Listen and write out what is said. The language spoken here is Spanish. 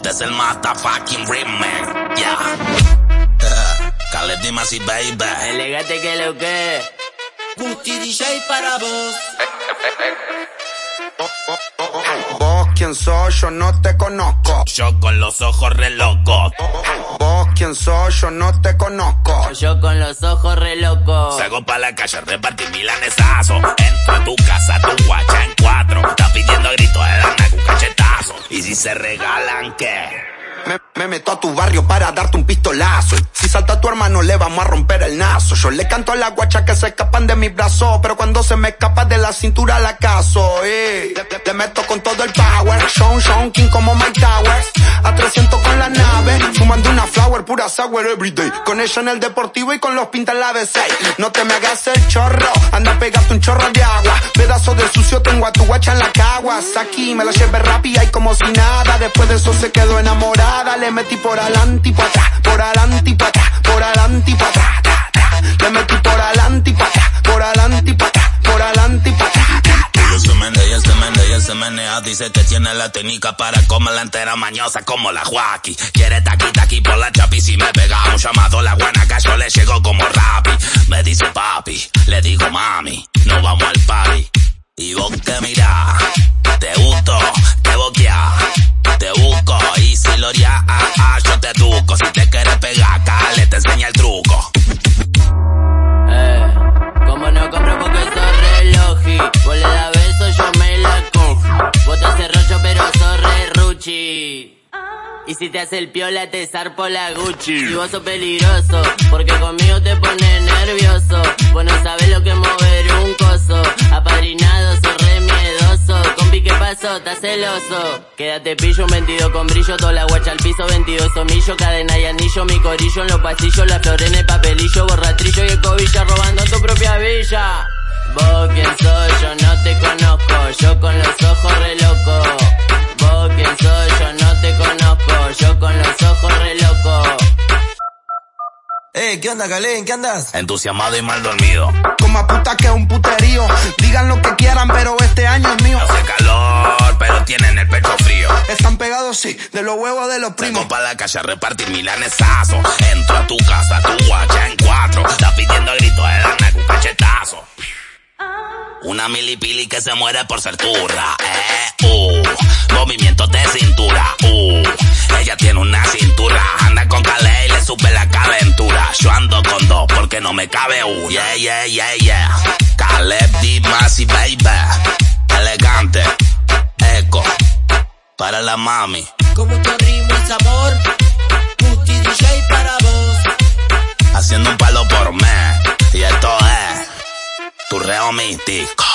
Este es el motherfucking remix. Ya. Yeah. Khaled Dimas y Baby. Elegante que lo que. Gucci DJ para vos. Vos quién sos, yo no te conozco. Yo con los ojos re locos. Vos quién sos, yo no te conozco. Yo con los ojos re locos. Salgo pa' la calle, repartí milanesazo. Entro a tu casa, tu guacha en cuatro. Está pidiendo grito de darme un cachetazo. Y si se regalan, ¿qué? Me, me, meto a tu barrio para darte un pistolazo. Si salta tu hermano, le vamos a romper el nazo. Yo le canto a la guacha que se escapan de mis brazos. Pero cuando se me escapa de la cintura, la caso. Eh. Le, meto con todo el power. Sean, Sean King como Mike Towers. A 300 con la nave. Fumando una pura sour everyday. Con ella en el deportivo y con los pintas en la B6. No te me hagas el chorro. Anda, pegate un chorro de agua. Pedazo de sucio, tengo a tu guacha en la caguas. Aquí me la llevé rápida y como si nada. Después de eso se quedó enamorada le metí por adelante y para atrás, por adelante y para atrás, por adelante y para atrás, le metí por adelante y para atrás, por adelante y para atrás, por adelante y para atrás. Se menea, ella se menea, ella se menea, dice que tiene la técnica para comerla entera mañosa como la Joaquín. Quiere taqui taqui por la chapi, Y si te hace el piola te zarpo la Gucci. Y vos sos peligroso Porque conmigo te pone nervioso. Vos no sabés lo que es mover un coso. Apadrinado, sos re miedoso. Compi, ¿qué pasó? ¿Estás celoso? Quédate pillo, un 22 con brillo. Toda la guacha al piso, 22 somillo Cadena y anillo, mi corillo en los pasillos. La flor en el papelillo, borratrillo Y el Eh, ¿qué onda, Calén? ¿Qué andas? Entusiasmado y mal dormido. Como puta que es un puterío. Digan lo que quieran, pero este año es mío. Hace calor, pero tienen el pecho frío. Están pegados, sí, de los huevos de los primos. Salgo pa' la calle a repartir milanesazo. Entro a tu casa, tu guacha en cuatro. Está pidiendo grito de darme un cachetazo. Una milipili que se muere por ser turra, eh, no me cabe una. Yeah, yeah, yeah, yeah. Caleb Dimas y baby. Elegante, eco, para la mami. Como tu ritmo y sabor, Gucci DJ para vos. Haciendo un palo por mes, y esto es tu reo místico.